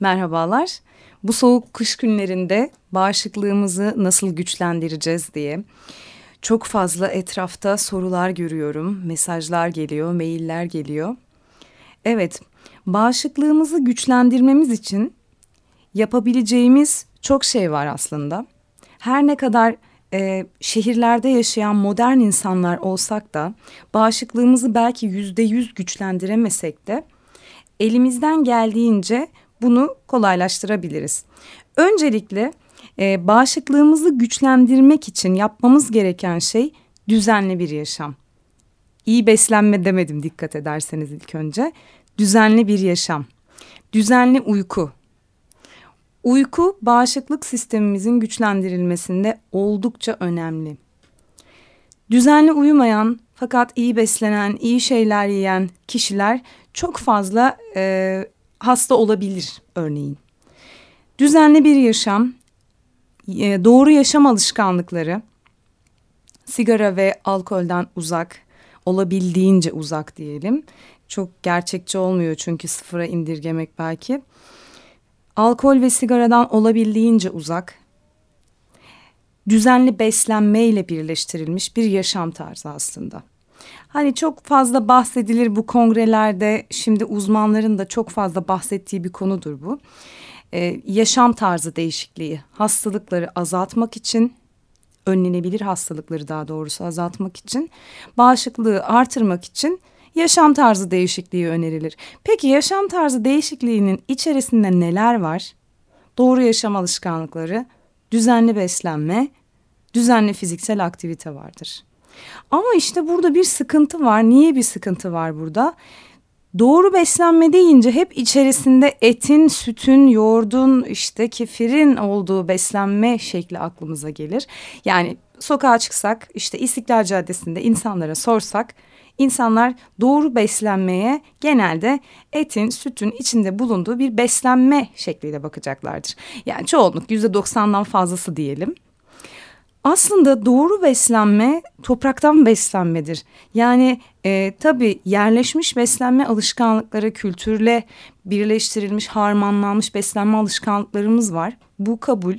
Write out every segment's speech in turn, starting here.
Merhabalar. Bu soğuk kış günlerinde bağışıklığımızı nasıl güçlendireceğiz diye çok fazla etrafta sorular görüyorum, mesajlar geliyor, mailler geliyor. Evet, bağışıklığımızı güçlendirmemiz için yapabileceğimiz çok şey var aslında. Her ne kadar e, şehirlerde yaşayan modern insanlar olsak da bağışıklığımızı belki yüzde yüz güçlendiremesek de elimizden geldiğince bunu kolaylaştırabiliriz. Öncelikle e, bağışıklığımızı güçlendirmek için yapmamız gereken şey düzenli bir yaşam. İyi beslenme demedim dikkat ederseniz ilk önce. Düzenli bir yaşam. Düzenli uyku. Uyku bağışıklık sistemimizin güçlendirilmesinde oldukça önemli. Düzenli uyumayan fakat iyi beslenen, iyi şeyler yiyen kişiler çok fazla e, hasta olabilir örneğin. Düzenli bir yaşam, e, doğru yaşam alışkanlıkları, sigara ve alkolden uzak, olabildiğince uzak diyelim. Çok gerçekçi olmuyor çünkü sıfıra indirgemek belki. Alkol ve sigaradan olabildiğince uzak, düzenli beslenmeyle birleştirilmiş bir yaşam tarzı aslında. Hani çok fazla bahsedilir bu kongrelerde şimdi uzmanların da çok fazla bahsettiği bir konudur bu. Ee, yaşam tarzı değişikliği hastalıkları azaltmak için önlenebilir hastalıkları daha doğrusu azaltmak için bağışıklığı artırmak için yaşam tarzı değişikliği önerilir. Peki yaşam tarzı değişikliğinin içerisinde neler var? Doğru yaşam alışkanlıkları, düzenli beslenme, düzenli fiziksel aktivite vardır. Ama işte burada bir sıkıntı var. Niye bir sıkıntı var burada? Doğru beslenme deyince hep içerisinde etin, sütün, yoğurdun, işte kefirin olduğu beslenme şekli aklımıza gelir. Yani sokağa çıksak, işte İstiklal Caddesi'nde insanlara sorsak, insanlar doğru beslenmeye genelde etin, sütün içinde bulunduğu bir beslenme şekliyle bakacaklardır. Yani çoğunluk yüzde doksandan fazlası diyelim. Aslında doğru beslenme topraktan beslenmedir. Yani e, tabii yerleşmiş beslenme alışkanlıkları kültürle birleştirilmiş, harmanlanmış beslenme alışkanlıklarımız var. Bu kabul.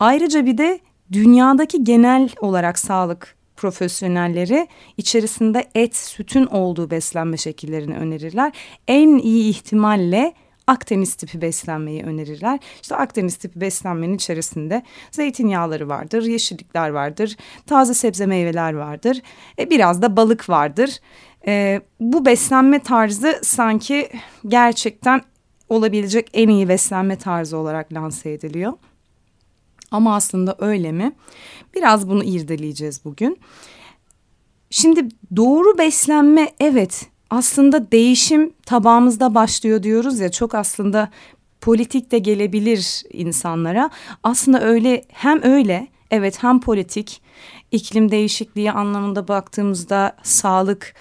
Ayrıca bir de dünyadaki genel olarak sağlık profesyonelleri içerisinde et, sütün olduğu beslenme şekillerini önerirler. En iyi ihtimalle Akdeniz tipi beslenmeyi önerirler. İşte Akdeniz tipi beslenmenin içerisinde zeytinyağları vardır, yeşillikler vardır, taze sebze meyveler vardır, e, biraz da balık vardır. E, bu beslenme tarzı sanki gerçekten olabilecek en iyi beslenme tarzı olarak lanse ediliyor. Ama aslında öyle mi? Biraz bunu irdeleyeceğiz bugün. Şimdi doğru beslenme evet aslında değişim tabağımızda başlıyor diyoruz ya çok aslında politik de gelebilir insanlara. Aslında öyle hem öyle evet hem politik iklim değişikliği anlamında baktığımızda sağlık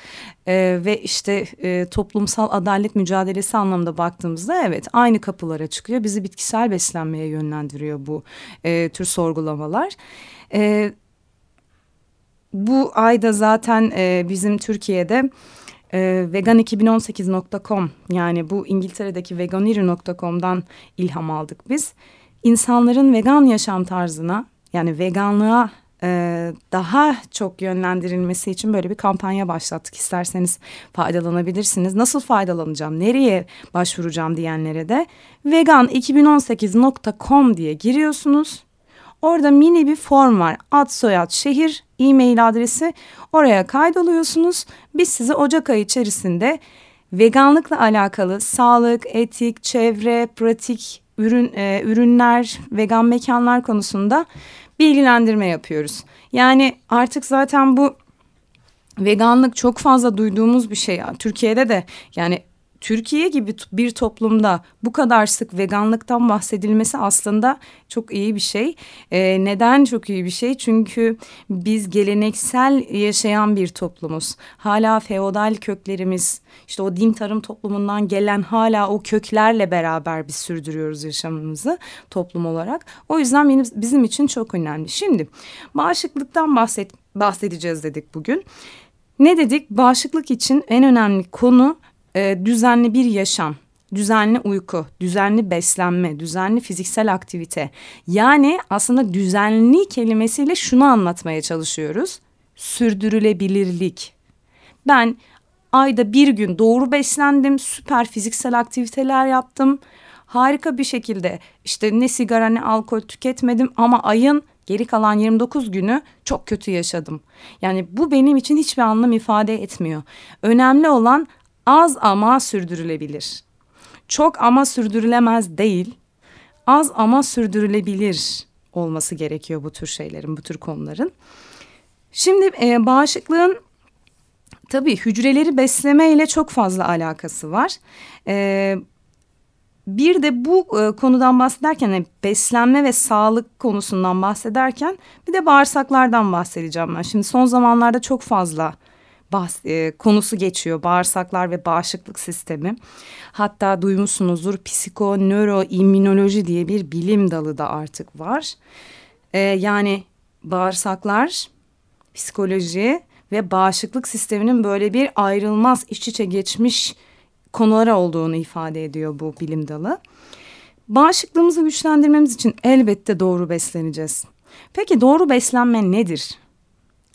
e, ve işte e, toplumsal adalet mücadelesi anlamında baktığımızda evet aynı kapılara çıkıyor. Bizi bitkisel beslenmeye yönlendiriyor bu e, tür sorgulamalar. E, bu ayda zaten e, bizim Türkiye'de e, vegan2018.com yani bu İngiltere'deki veganiri.com'dan ilham aldık biz. İnsanların vegan yaşam tarzına yani veganlığa e, daha çok yönlendirilmesi için böyle bir kampanya başlattık. İsterseniz faydalanabilirsiniz. Nasıl faydalanacağım, nereye başvuracağım diyenlere de vegan2018.com diye giriyorsunuz. Orada mini bir form var. Ad, soyad, şehir, e-mail adresi. Oraya kaydoluyorsunuz. Biz size Ocak ayı içerisinde veganlıkla alakalı sağlık, etik, çevre, pratik ürün e, ürünler, vegan mekanlar konusunda bilgilendirme yapıyoruz. Yani artık zaten bu veganlık çok fazla duyduğumuz bir şey. Türkiye'de de yani Türkiye gibi bir toplumda bu kadar sık veganlıktan bahsedilmesi aslında çok iyi bir şey. Ee, neden çok iyi bir şey? Çünkü biz geleneksel yaşayan bir toplumuz. Hala feodal köklerimiz, işte o din tarım toplumundan gelen hala o köklerle beraber biz sürdürüyoruz yaşamımızı toplum olarak. O yüzden bizim için çok önemli. Şimdi bağışıklıktan bahset, bahsedeceğiz dedik bugün. Ne dedik? Bağışıklık için en önemli konu e, düzenli bir yaşam. düzenli uyku, düzenli beslenme, düzenli fiziksel aktivite. Yani aslında düzenli kelimesiyle şunu anlatmaya çalışıyoruz. Sürdürülebilirlik. Ben ayda bir gün doğru beslendim, süper fiziksel aktiviteler yaptım. Harika bir şekilde işte ne sigara ne alkol tüketmedim ama ayın geri kalan 29 günü çok kötü yaşadım. Yani bu benim için hiçbir anlam ifade etmiyor. Önemli olan az ama sürdürülebilir. Çok ama sürdürülemez değil. Az ama sürdürülebilir olması gerekiyor bu tür şeylerin, bu tür konuların. Şimdi e, bağışıklığın tabii hücreleri besleme ile çok fazla alakası var. E, bir de bu e, konudan bahsederken yani beslenme ve sağlık konusundan bahsederken bir de bağırsaklardan bahsedeceğim ben. Şimdi son zamanlarda çok fazla bahs e, konusu geçiyor bağırsaklar ve bağışıklık sistemi. Hatta duymuşsunuzdur psiko nöroimmünoloji diye bir bilim dalı da artık var. E, yani bağırsaklar, psikoloji ve bağışıklık sisteminin böyle bir ayrılmaz iç içe geçmiş konulara olduğunu ifade ediyor bu bilim dalı. Bağışıklığımızı güçlendirmemiz için elbette doğru besleneceğiz. Peki doğru beslenme nedir?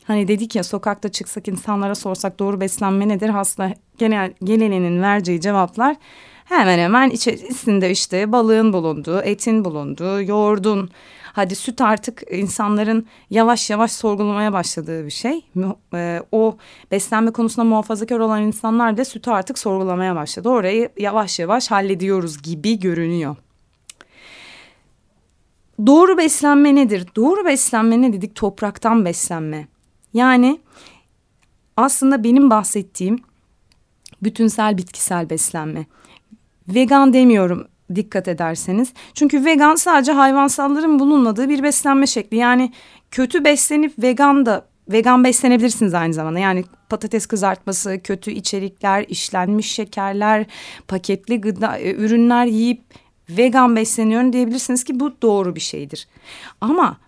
Hani dedik ya sokakta çıksak insanlara sorsak doğru beslenme nedir? Aslında genel geleneğinin vereceği cevaplar hemen hemen içerisinde işte balığın bulunduğu, etin bulunduğu, yoğurdun. Hadi süt artık insanların yavaş yavaş sorgulamaya başladığı bir şey. E, o beslenme konusunda muhafazakar olan insanlar da sütü artık sorgulamaya başladı. Orayı yavaş yavaş hallediyoruz gibi görünüyor. Doğru beslenme nedir? Doğru beslenme ne dedik? Topraktan beslenme. Yani aslında benim bahsettiğim bütünsel bitkisel beslenme. Vegan demiyorum dikkat ederseniz. Çünkü vegan sadece hayvansalların bulunmadığı bir beslenme şekli. Yani kötü beslenip vegan da vegan beslenebilirsiniz aynı zamanda. Yani patates kızartması, kötü içerikler, işlenmiş şekerler, paketli gıda e, ürünler yiyip vegan besleniyorum diyebilirsiniz ki bu doğru bir şeydir. Ama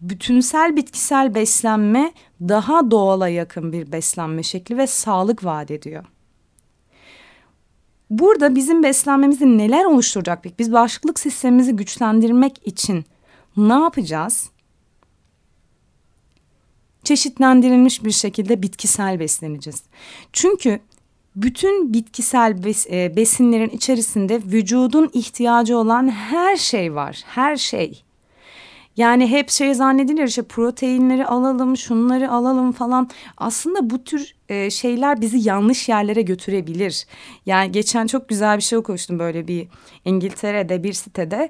bütünsel bitkisel beslenme daha doğala yakın bir beslenme şekli ve sağlık vaat ediyor. Burada bizim beslenmemizi neler oluşturacak peki? Biz bağışıklık sistemimizi güçlendirmek için ne yapacağız? Çeşitlendirilmiş bir şekilde bitkisel besleneceğiz. Çünkü bütün bitkisel bes, e, besinlerin içerisinde vücudun ihtiyacı olan her şey var. Her şey. Yani hep şey zannedilir işte proteinleri alalım, şunları alalım falan. Aslında bu tür e, şeyler bizi yanlış yerlere götürebilir. Yani geçen çok güzel bir şey okumuştum böyle bir İngiltere'de bir sitede.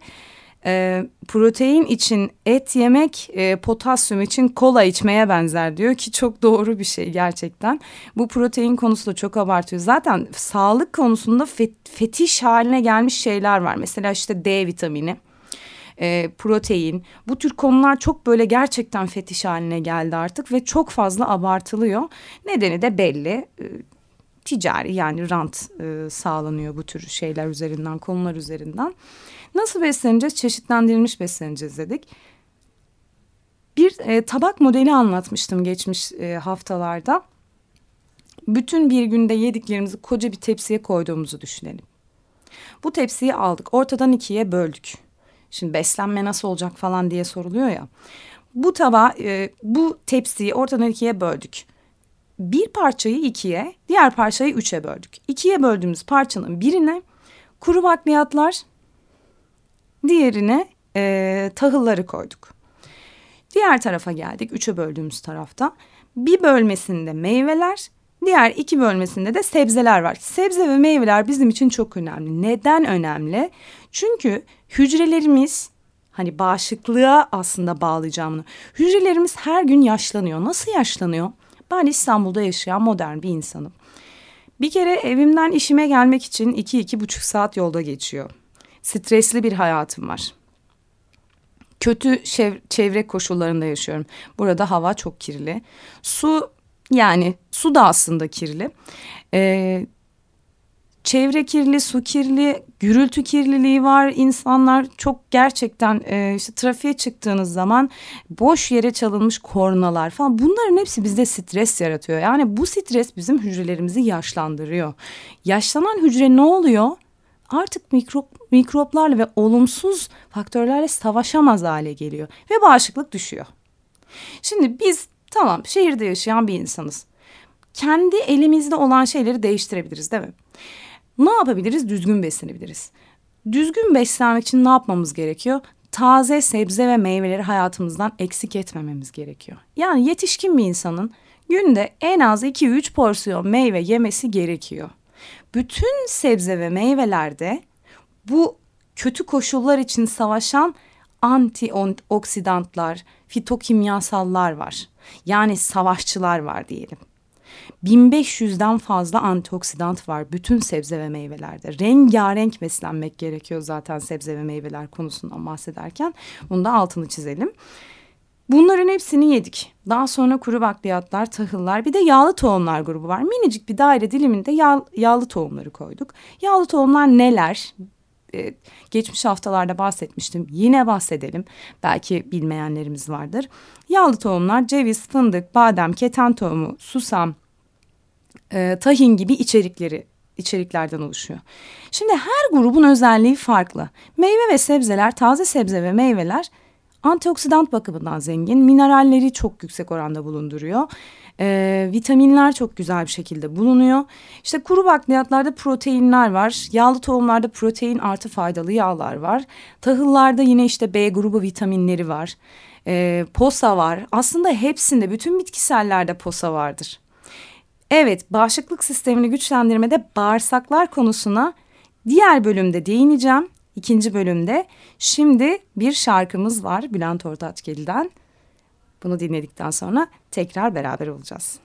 E, protein için et yemek, e, potasyum için kola içmeye benzer diyor ki çok doğru bir şey gerçekten. Bu protein konusu da çok abartıyor. Zaten sağlık konusunda fet, fetiş haline gelmiş şeyler var. Mesela işte D vitamini e, protein bu tür konular çok böyle gerçekten fetiş haline geldi artık ve çok fazla abartılıyor. Nedeni de belli. E, ticari yani rant e, sağlanıyor bu tür şeyler üzerinden, konular üzerinden. Nasıl besleneceğiz? Çeşitlendirilmiş besleneceğiz dedik. Bir e, tabak modeli anlatmıştım geçmiş e, haftalarda. Bütün bir günde yediklerimizi koca bir tepsiye koyduğumuzu düşünelim. Bu tepsiyi aldık, ortadan ikiye böldük. Şimdi beslenme nasıl olacak falan diye soruluyor ya. Bu tava, e, bu tepsiyi ortadan ikiye böldük. Bir parçayı ikiye, diğer parçayı üçe böldük. İkiye böldüğümüz parçanın birine kuru bakliyatlar, diğerine e, tahılları koyduk. Diğer tarafa geldik, üçe böldüğümüz tarafta. Bir bölmesinde meyveler, diğer iki bölmesinde de sebzeler var. Sebze ve meyveler bizim için çok önemli. Neden önemli? Çünkü hücrelerimiz hani bağışıklığa aslında bağlayacağım bunu. Hücrelerimiz her gün yaşlanıyor. Nasıl yaşlanıyor? Ben İstanbul'da yaşayan modern bir insanım. Bir kere evimden işime gelmek için iki iki buçuk saat yolda geçiyor. Stresli bir hayatım var. Kötü çevre koşullarında yaşıyorum. Burada hava çok kirli. Su yani su da aslında kirli. Ee, çevre kirli, su kirli, gürültü kirliliği var. İnsanlar çok gerçekten e, işte trafiğe çıktığınız zaman boş yere çalınmış kornalar falan bunların hepsi bizde stres yaratıyor. Yani bu stres bizim hücrelerimizi yaşlandırıyor. Yaşlanan hücre ne oluyor? artık mikrop, mikroplarla ve olumsuz faktörlerle savaşamaz hale geliyor ve bağışıklık düşüyor. Şimdi biz tamam şehirde yaşayan bir insanız. Kendi elimizde olan şeyleri değiştirebiliriz değil mi? Ne yapabiliriz? Düzgün beslenebiliriz. Düzgün beslenmek için ne yapmamız gerekiyor? Taze sebze ve meyveleri hayatımızdan eksik etmememiz gerekiyor. Yani yetişkin bir insanın günde en az 2-3 porsiyon meyve yemesi gerekiyor. Bütün sebze ve meyvelerde bu kötü koşullar için savaşan antioksidantlar, fitokimyasallar var. Yani savaşçılar var diyelim. 1500'den fazla antioksidant var bütün sebze ve meyvelerde. Rengarenk beslenmek gerekiyor zaten sebze ve meyveler konusundan bahsederken. Bunu da altını çizelim. Bunların hepsini yedik. Daha sonra kuru bakliyatlar, tahıllar bir de yağlı tohumlar grubu var. Minicik bir daire diliminde yağ, yağlı tohumları koyduk. Yağlı tohumlar neler? Ee, geçmiş haftalarda bahsetmiştim. Yine bahsedelim. Belki bilmeyenlerimiz vardır. Yağlı tohumlar ceviz, fındık, badem, keten tohumu, susam, e, tahin gibi içerikleri içeriklerden oluşuyor. Şimdi her grubun özelliği farklı. Meyve ve sebzeler, taze sebze ve meyveler antioksidan bakımından zengin. Mineralleri çok yüksek oranda bulunduruyor. Ee, vitaminler çok güzel bir şekilde bulunuyor. İşte kuru bakliyatlarda proteinler var. Yağlı tohumlarda protein artı faydalı yağlar var. Tahıllarda yine işte B grubu vitaminleri var. Ee, posa var. Aslında hepsinde bütün bitkisellerde posa vardır. Evet, bağışıklık sistemini güçlendirmede bağırsaklar konusuna diğer bölümde değineceğim. İkinci bölümde. Şimdi bir şarkımız var Bülent Ortaçgil'den. Bunu dinledikten sonra tekrar beraber olacağız.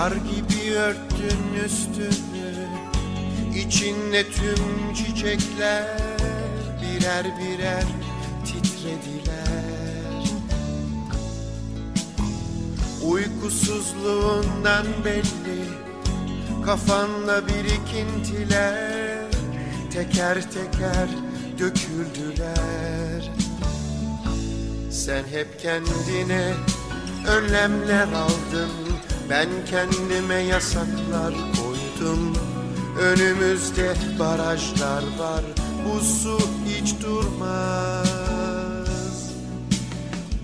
Kar gibi örttün üstünü İçinde tüm çiçekler Birer birer titrediler. Uykusuzluğundan belli Kafanda birikintiler Teker teker döküldüler. Sen hep kendine önlemler aldın ben kendime yasaklar koydum. Önümüzde barajlar var. Bu su hiç durmaz.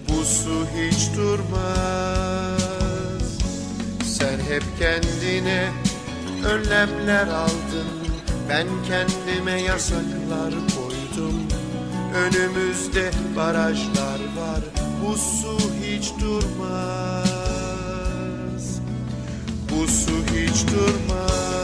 Bu su hiç durmaz. Sen hep kendine önlemler aldın. Ben kendime yasaklar koydum. Önümüzde barajlar var. Bu su hiç durmaz bu su hiç durmaz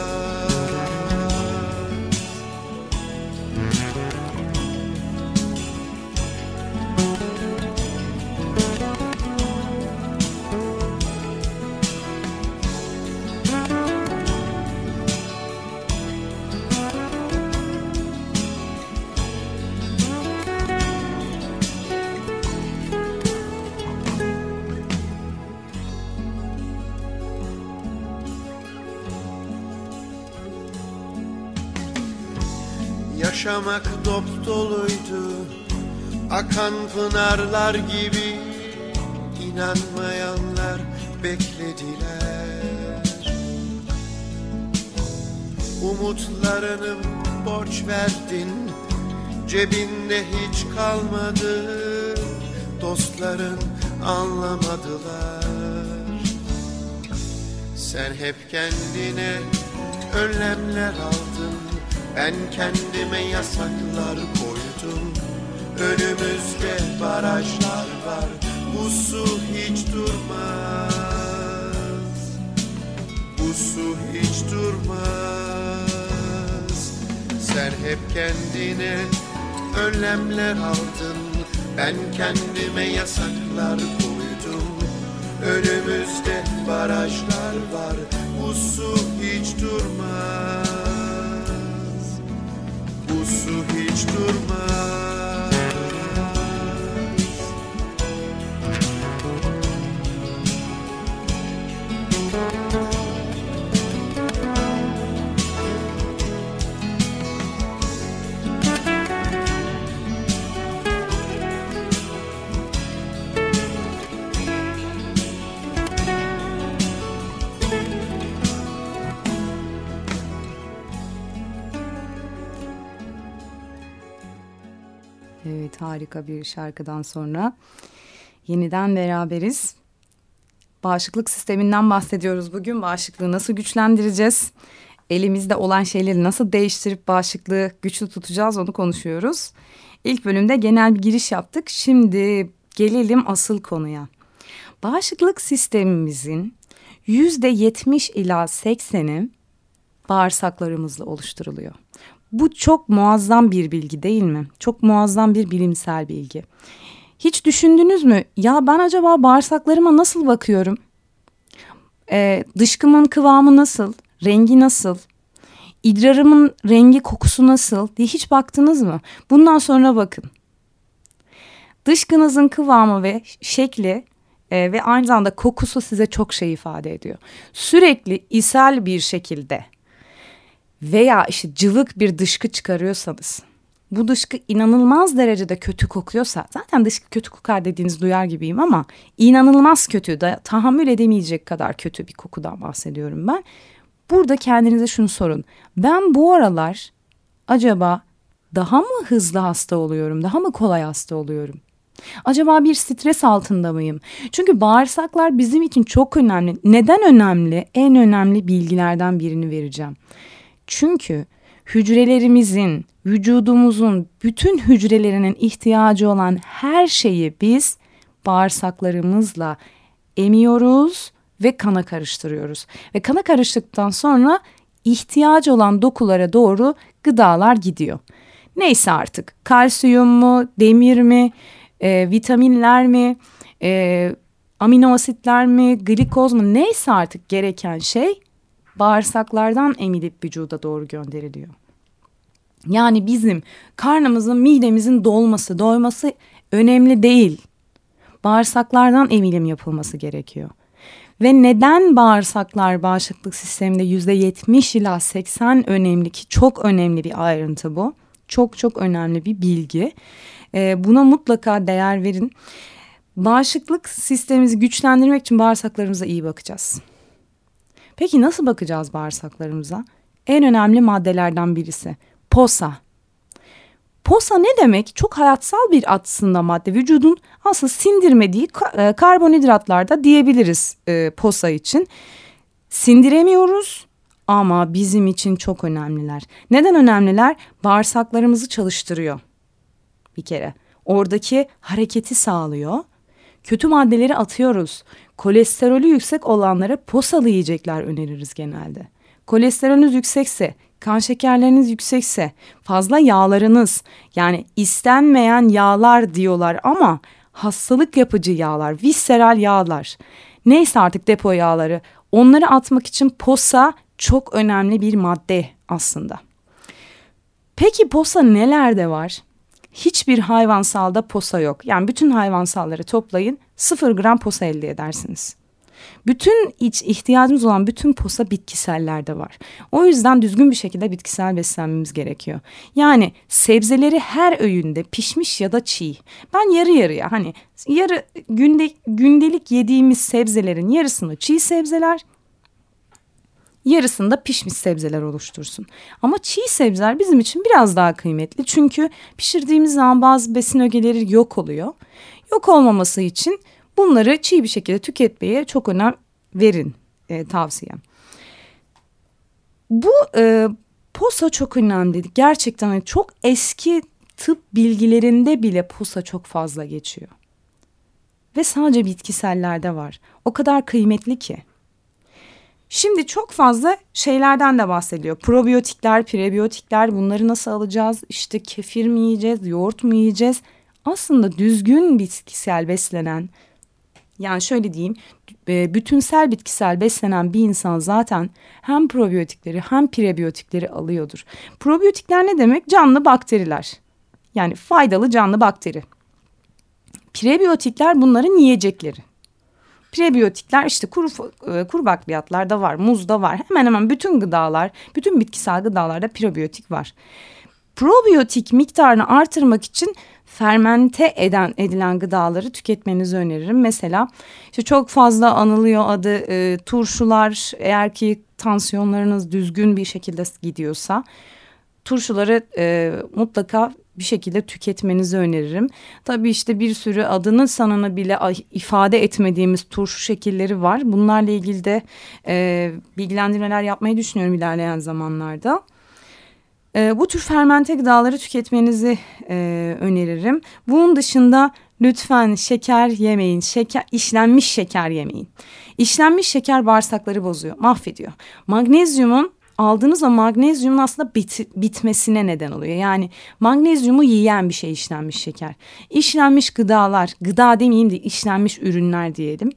Yaşamak dop doluydu. Akan pınarlar gibi inanmayanlar beklediler. Umutlarını borç verdin Cebinde hiç kalmadı. Dostların anlamadılar. Sen hep kendine önlemler aldın ben kendime yasaklar koydum. Önümüzde barajlar var. Bu su hiç durmaz. Bu su hiç durmaz. Sen hep kendine önlemler aldın. Ben kendime yasaklar koydum. Önümüzde barajlar var. Bu su hiç durmaz Bu su Evet harika bir şarkıdan sonra yeniden beraberiz. Bağışıklık sisteminden bahsediyoruz bugün. Bağışıklığı nasıl güçlendireceğiz? Elimizde olan şeyleri nasıl değiştirip bağışıklığı güçlü tutacağız onu konuşuyoruz. İlk bölümde genel bir giriş yaptık. Şimdi gelelim asıl konuya. Bağışıklık sistemimizin yüzde yetmiş ila sekseni bağırsaklarımızla oluşturuluyor. Bu çok muazzam bir bilgi değil mi? Çok muazzam bir bilimsel bilgi. Hiç düşündünüz mü? Ya ben acaba bağırsaklarıma nasıl bakıyorum? Ee, dışkımın kıvamı nasıl? Rengi nasıl? İdrarımın rengi kokusu nasıl diye hiç baktınız mı? Bundan sonra bakın. Dışkınızın kıvamı ve şekli e, ve aynı zamanda kokusu size çok şey ifade ediyor. Sürekli ishal bir şekilde veya işte cıvık bir dışkı çıkarıyorsanız bu dışkı inanılmaz derecede kötü kokuyorsa zaten dışkı kötü kokar dediğiniz duyar gibiyim ama inanılmaz kötü da tahammül edemeyecek kadar kötü bir kokudan bahsediyorum ben. Burada kendinize şunu sorun. Ben bu aralar acaba daha mı hızlı hasta oluyorum? Daha mı kolay hasta oluyorum? Acaba bir stres altında mıyım? Çünkü bağırsaklar bizim için çok önemli. Neden önemli? En önemli bilgilerden birini vereceğim. Çünkü hücrelerimizin, vücudumuzun bütün hücrelerinin ihtiyacı olan her şeyi biz bağırsaklarımızla emiyoruz ve kana karıştırıyoruz. Ve kana karıştıktan sonra ihtiyacı olan dokulara doğru gıdalar gidiyor. Neyse artık kalsiyum mu, demir mi, e, vitaminler mi, e, amino asitler mi, glikoz mu neyse artık gereken şey bağırsaklardan emilip vücuda doğru gönderiliyor. Yani bizim karnımızın, midemizin dolması, doyması önemli değil. Bağırsaklardan emilim yapılması gerekiyor. Ve neden bağırsaklar bağışıklık sisteminde yüzde yetmiş ila seksen önemli ki çok önemli bir ayrıntı bu. Çok çok önemli bir bilgi. Ee, buna mutlaka değer verin. Bağışıklık sistemimizi güçlendirmek için bağırsaklarımıza iyi bakacağız. Peki nasıl bakacağız bağırsaklarımıza? En önemli maddelerden birisi posa. Posa ne demek? Çok hayatsal bir aslında madde. Vücudun aslında sindirmediği e, karbonhidratlarda diyebiliriz e, posa için. Sindiremiyoruz ama bizim için çok önemliler. Neden önemliler? Bağırsaklarımızı çalıştırıyor bir kere. Oradaki hareketi sağlıyor. Kötü maddeleri atıyoruz. Kolesterolü yüksek olanlara posalı yiyecekler öneririz genelde. Kolesterolünüz yüksekse, kan şekerleriniz yüksekse, fazla yağlarınız yani istenmeyen yağlar diyorlar ama hastalık yapıcı yağlar, visceral yağlar. Neyse artık depo yağları onları atmak için posa çok önemli bir madde aslında. Peki posa nelerde var? Hiçbir hayvansalda posa yok. Yani bütün hayvansalları toplayın sıfır gram posa elde edersiniz. Bütün iç ihtiyacımız olan bütün posa bitkisellerde var. O yüzden düzgün bir şekilde bitkisel beslenmemiz gerekiyor. Yani sebzeleri her öğünde pişmiş ya da çiğ. Ben yarı yarıya hani yarı günde, gündelik yediğimiz sebzelerin yarısını çiğ sebzeler, yarısında pişmiş sebzeler oluştursun. Ama çiğ sebzeler bizim için biraz daha kıymetli. Çünkü pişirdiğimiz zaman bazı besin ögeleri yok oluyor. Yok olmaması için bunları çiğ bir şekilde tüketmeye çok önem verin e, tavsiyem. Bu e, posa çok önemli. Gerçekten hani çok eski tıp bilgilerinde bile posa çok fazla geçiyor. Ve sadece bitkisellerde var. O kadar kıymetli ki. Şimdi çok fazla şeylerden de bahsediyor. Probiyotikler, prebiyotikler bunları nasıl alacağız? İşte kefir mi yiyeceğiz, yoğurt mu yiyeceğiz? aslında düzgün bitkisel beslenen yani şöyle diyeyim e, bütünsel bitkisel beslenen bir insan zaten hem probiyotikleri hem prebiyotikleri alıyordur. Probiyotikler ne demek? Canlı bakteriler. Yani faydalı canlı bakteri. Prebiyotikler bunların yiyecekleri. Prebiyotikler işte kuru, e, kuru bakliyatlarda var, muzda var. Hemen hemen bütün gıdalar, bütün bitkisel gıdalarda prebiyotik var. Probiyotik miktarını artırmak için fermente eden edilen gıdaları tüketmenizi öneririm. Mesela işte çok fazla anılıyor adı e, turşular eğer ki tansiyonlarınız düzgün bir şekilde gidiyorsa turşuları e, mutlaka bir şekilde tüketmenizi öneririm. Tabii işte bir sürü adını sanını bile ifade etmediğimiz turşu şekilleri var. Bunlarla ilgili de e, bilgilendirmeler yapmayı düşünüyorum ilerleyen zamanlarda. E, bu tür fermente gıdaları tüketmenizi e, öneririm. Bunun dışında lütfen şeker yemeyin. Şeker, işlenmiş şeker yemeyin. İşlenmiş şeker bağırsakları bozuyor, mahvediyor. Magnezyumun aldığınız o magnezyumun aslında bit, bitmesine neden oluyor. Yani magnezyumu yiyen bir şey işlenmiş şeker. İşlenmiş gıdalar, gıda demeyeyim de işlenmiş ürünler diyelim.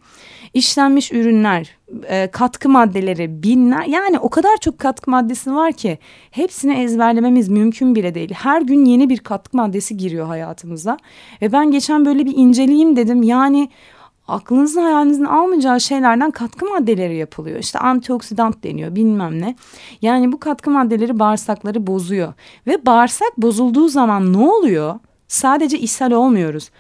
İşlenmiş ürünler, e, katkı maddeleri binler yani o kadar çok katkı maddesi var ki hepsini ezberlememiz mümkün bile değil. Her gün yeni bir katkı maddesi giriyor hayatımıza. Ve ben geçen böyle bir inceleyeyim dedim. Yani aklınızın hayalinizin almayacağı şeylerden katkı maddeleri yapılıyor. İşte antioksidant deniyor bilmem ne. Yani bu katkı maddeleri bağırsakları bozuyor. Ve bağırsak bozulduğu zaman ne oluyor? Sadece ishal olmuyoruz.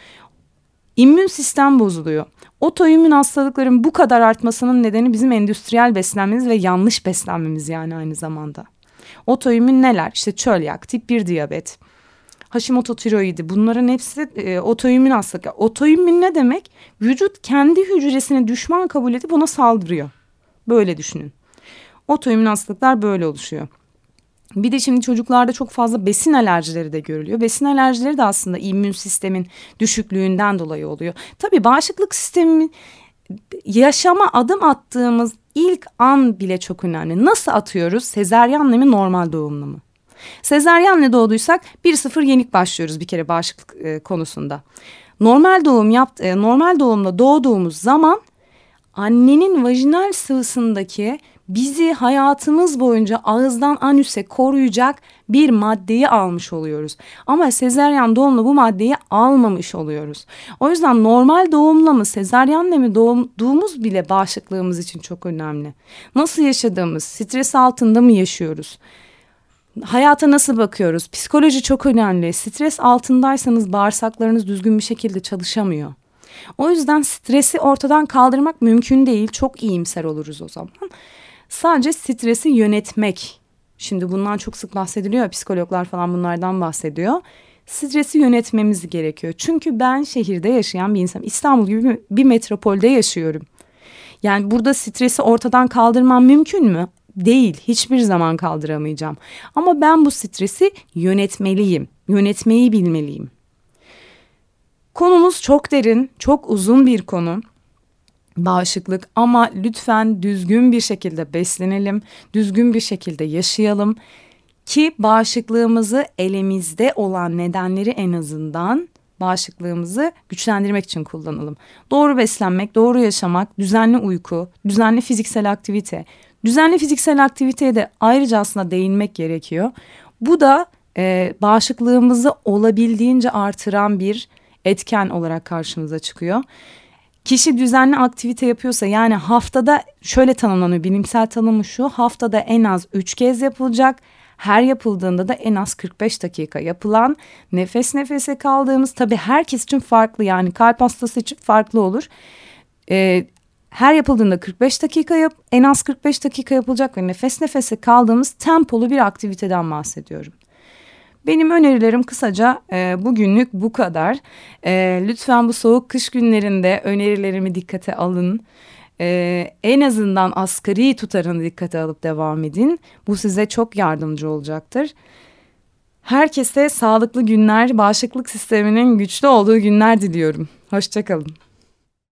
İmmün sistem bozuluyor. Otoimmün hastalıkların bu kadar artmasının nedeni bizim endüstriyel beslenmemiz ve yanlış beslenmemiz yani aynı zamanda. Otoimmün neler? İşte çölyak, tip 1 diyabet, Hashimoto tiroidi bunların hepsi e, otoimmün hastalık. Otoimmün ne demek? Vücut kendi hücresini düşman kabul edip ona saldırıyor. Böyle düşünün. Otoimmün hastalıklar böyle oluşuyor. Bir de şimdi çocuklarda çok fazla besin alerjileri de görülüyor. Besin alerjileri de aslında immün sistemin düşüklüğünden dolayı oluyor. Tabii bağışıklık sistemin yaşama adım attığımız ilk an bile çok önemli. Nasıl atıyoruz? Sezeryanla mı normal doğumlu mu? Sezeryanla doğduysak 1-0 yenik başlıyoruz bir kere bağışıklık e, konusunda. Normal doğum yapt e, normal doğumla doğduğumuz zaman annenin vajinal sıvısındaki bizi hayatımız boyunca ağızdan anüse koruyacak bir maddeyi almış oluyoruz. Ama sezeryan doğumla bu maddeyi almamış oluyoruz. O yüzden normal doğumla mı sezeryanla mı doğduğumuz bile bağışıklığımız için çok önemli. Nasıl yaşadığımız, stres altında mı yaşıyoruz? Hayata nasıl bakıyoruz? Psikoloji çok önemli. Stres altındaysanız bağırsaklarınız düzgün bir şekilde çalışamıyor. O yüzden stresi ortadan kaldırmak mümkün değil. Çok iyimser oluruz o zaman. Sadece stresi yönetmek. Şimdi bundan çok sık bahsediliyor. Psikologlar falan bunlardan bahsediyor. Stresi yönetmemiz gerekiyor. Çünkü ben şehirde yaşayan bir insan. İstanbul gibi bir metropolde yaşıyorum. Yani burada stresi ortadan kaldırmam mümkün mü? Değil. Hiçbir zaman kaldıramayacağım. Ama ben bu stresi yönetmeliyim. Yönetmeyi bilmeliyim. Konumuz çok derin, çok uzun bir konu. Bağışıklık ama lütfen düzgün bir şekilde beslenelim, düzgün bir şekilde yaşayalım ki bağışıklığımızı elimizde olan nedenleri en azından bağışıklığımızı güçlendirmek için kullanalım. Doğru beslenmek, doğru yaşamak, düzenli uyku, düzenli fiziksel aktivite, Düzenli fiziksel aktiviteye de ayrıca aslında değinmek gerekiyor. Bu da e, bağışıklığımızı olabildiğince artıran bir etken olarak karşımıza çıkıyor. Kişi düzenli aktivite yapıyorsa yani haftada şöyle tanımlanıyor bilimsel tanımı şu haftada en az üç kez yapılacak. Her yapıldığında da en az 45 dakika yapılan nefes nefese kaldığımız tabii herkes için farklı yani kalp hastası için farklı olur. Ee, her yapıldığında 45 dakika yap, en az 45 dakika yapılacak ve nefes nefese kaldığımız tempolu bir aktiviteden bahsediyorum. Benim önerilerim kısaca e, bugünlük bu kadar. E, lütfen bu soğuk kış günlerinde önerilerimi dikkate alın. E, en azından asgari tutarını dikkate alıp devam edin. Bu size çok yardımcı olacaktır. Herkese sağlıklı günler, bağışıklık sisteminin güçlü olduğu günler diliyorum. Hoşçakalın.